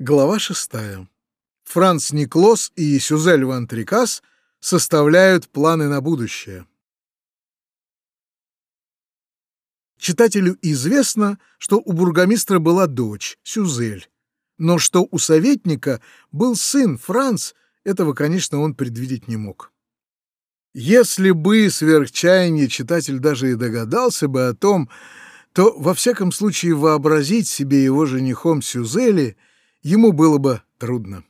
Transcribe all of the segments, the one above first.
Глава шестая. Франц Никлос и Сюзель Ван Трикас составляют планы на будущее. Читателю известно, что у бургомистра была дочь, Сюзель, но что у советника был сын, Франц, этого, конечно, он предвидеть не мог. Если бы сверхчаяние читатель даже и догадался бы о том, то, во всяком случае, вообразить себе его женихом Сюзели — ему было бы трудно.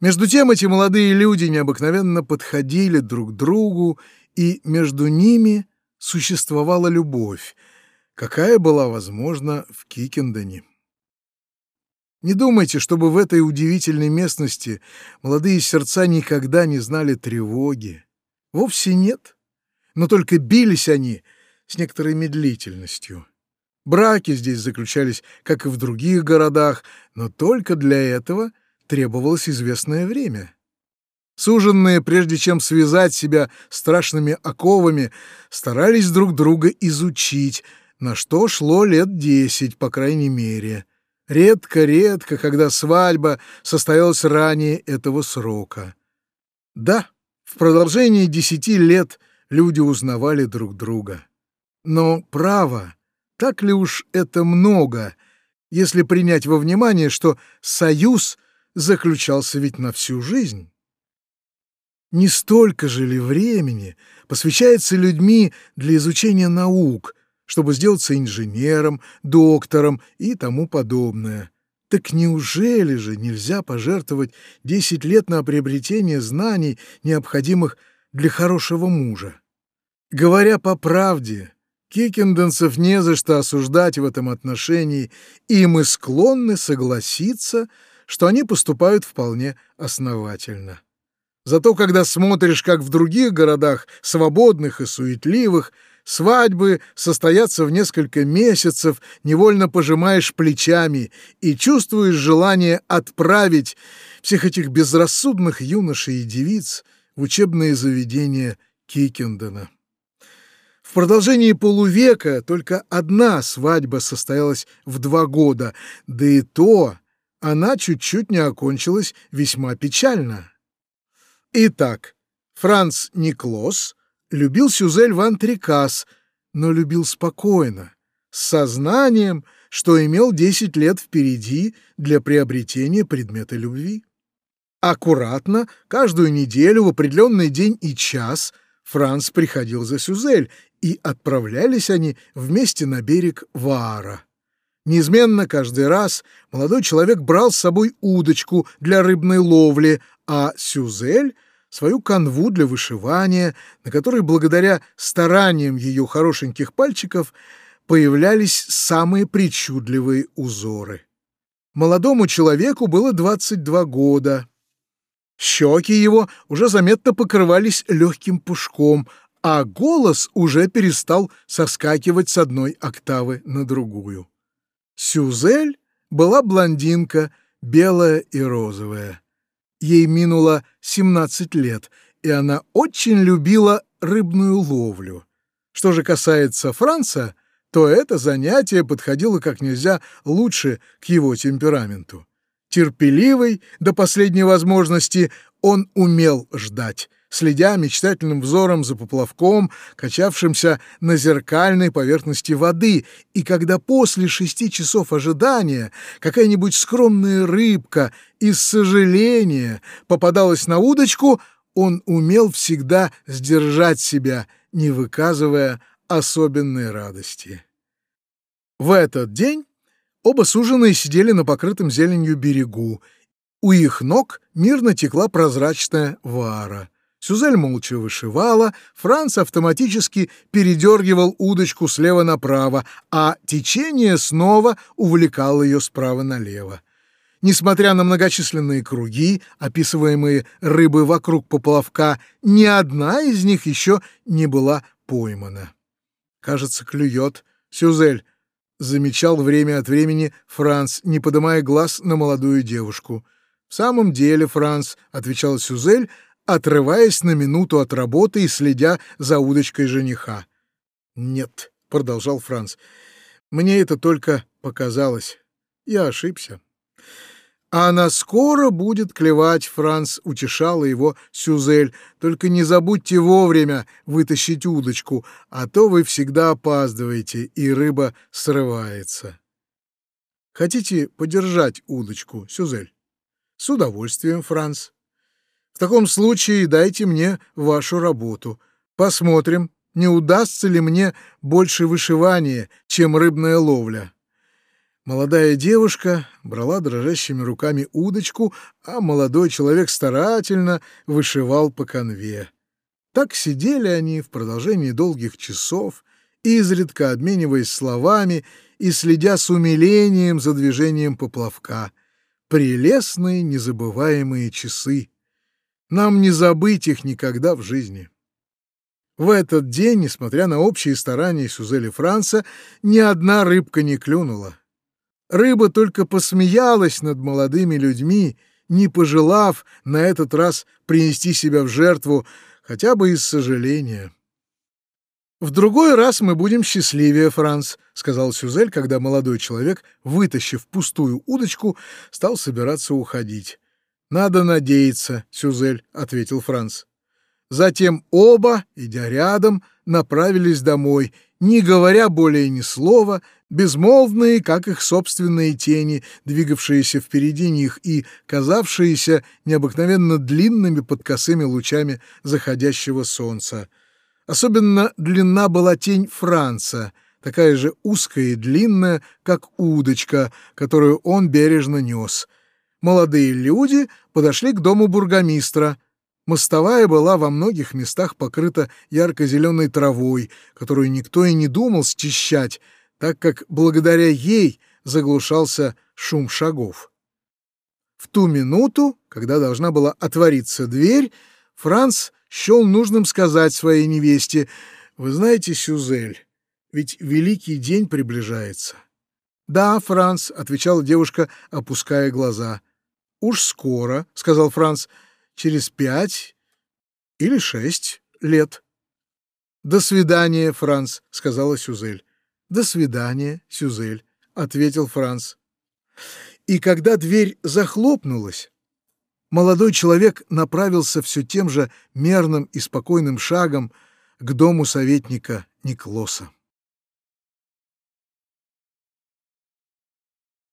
Между тем эти молодые люди необыкновенно подходили друг к другу, и между ними существовала любовь, какая была возможна в Кикендоне. Не думайте, чтобы в этой удивительной местности молодые сердца никогда не знали тревоги. Вовсе нет. Но только бились они с некоторой медлительностью. Браки здесь заключались, как и в других городах, но только для этого требовалось известное время. Суженные, прежде чем связать себя страшными оковами, старались друг друга изучить, на что шло лет десять, по крайней мере. Редко-редко, когда свадьба состоялась ранее этого срока. Да, в продолжении десяти лет люди узнавали друг друга. Но право, так ли уж это много, если принять во внимание, что союз заключался ведь на всю жизнь? Не столько же ли времени посвящается людьми для изучения наук, чтобы сделаться инженером, доктором и тому подобное? Так неужели же нельзя пожертвовать 10 лет на приобретение знаний, необходимых для хорошего мужа? Говоря по правде, Кикенденцев не за что осуждать в этом отношении, и мы склонны согласиться, что они поступают вполне основательно. Зато когда смотришь, как в других городах, свободных и суетливых, свадьбы состоятся в несколько месяцев, невольно пожимаешь плечами и чувствуешь желание отправить всех этих безрассудных юношей и девиц в учебные заведения Кикендена. В продолжении полувека только одна свадьба состоялась в два года, да и то она чуть-чуть не окончилась весьма печально. Итак, Франц Никлос любил Сюзель Ван Трикас, но любил спокойно, с сознанием, что имел 10 лет впереди для приобретения предмета любви. Аккуратно, каждую неделю в определенный день и час Франц приходил за Сюзель и отправлялись они вместе на берег Ваара. Неизменно каждый раз молодой человек брал с собой удочку для рыбной ловли, а Сюзель — свою канву для вышивания, на которой благодаря стараниям ее хорошеньких пальчиков появлялись самые причудливые узоры. Молодому человеку было 22 года. Щеки его уже заметно покрывались легким пушком, а голос уже перестал соскакивать с одной октавы на другую. Сюзель была блондинка, белая и розовая. Ей минуло 17 лет, и она очень любила рыбную ловлю. Что же касается Франца, то это занятие подходило как нельзя лучше к его темпераменту. Терпеливый до последней возможности, он умел ждать, следя мечтательным взором за поплавком, качавшимся на зеркальной поверхности воды, и когда после шести часов ожидания какая-нибудь скромная рыбка из сожаления попадалась на удочку, он умел всегда сдержать себя, не выказывая особенной радости. В этот день оба суженые сидели на покрытом зеленью берегу, у их ног мирно текла прозрачная вара — Сюзель молча вышивала, Франц автоматически передергивал удочку слева направо, а течение снова увлекало ее справа налево. Несмотря на многочисленные круги, описываемые рыбы вокруг поплавка, ни одна из них еще не была поймана. «Кажется, клюет. Сюзель», — замечал время от времени Франц, не поднимая глаз на молодую девушку. «В самом деле, Франц», — отвечал Сюзель, — отрываясь на минуту от работы и следя за удочкой жениха. «Нет», — продолжал Франц, — «мне это только показалось. Я ошибся. А она скоро будет клевать, Франц утешала его Сюзель. Только не забудьте вовремя вытащить удочку, а то вы всегда опаздываете, и рыба срывается. Хотите подержать удочку, Сюзель? С удовольствием, Франц. В таком случае дайте мне вашу работу. Посмотрим, не удастся ли мне больше вышивания, чем рыбная ловля. Молодая девушка брала дрожащими руками удочку, а молодой человек старательно вышивал по конве. Так сидели они в продолжении долгих часов, изредка обмениваясь словами и следя с умилением за движением поплавка. Прелестные, незабываемые часы. Нам не забыть их никогда в жизни. В этот день, несмотря на общие старания Сюзели Франца, ни одна рыбка не клюнула. Рыба только посмеялась над молодыми людьми, не пожелав на этот раз принести себя в жертву хотя бы из сожаления. «В другой раз мы будем счастливее, Франц», — сказал Сюзель, когда молодой человек, вытащив пустую удочку, стал собираться уходить. «Надо надеяться, Сюзель», — ответил Франц. Затем оба, идя рядом, направились домой, не говоря более ни слова, безмолвные, как их собственные тени, двигавшиеся впереди них и казавшиеся необыкновенно длинными под косыми лучами заходящего солнца. Особенно длинна была тень Франца, такая же узкая и длинная, как удочка, которую он бережно нес. Молодые люди подошли к дому бургомистра — Мостовая была во многих местах покрыта ярко-зеленой травой, которую никто и не думал счищать, так как благодаря ей заглушался шум шагов. В ту минуту, когда должна была отвориться дверь, Франц счел нужным сказать своей невесте, «Вы знаете, Сюзель, ведь великий день приближается». «Да, Франц», — отвечала девушка, опуская глаза. «Уж скоро», — сказал Франц, — «через пять или шесть лет». «До свидания, Франц», — сказала Сюзель. «До свидания, Сюзель», — ответил Франц. И когда дверь захлопнулась, молодой человек направился все тем же мерным и спокойным шагом к дому советника Никлоса.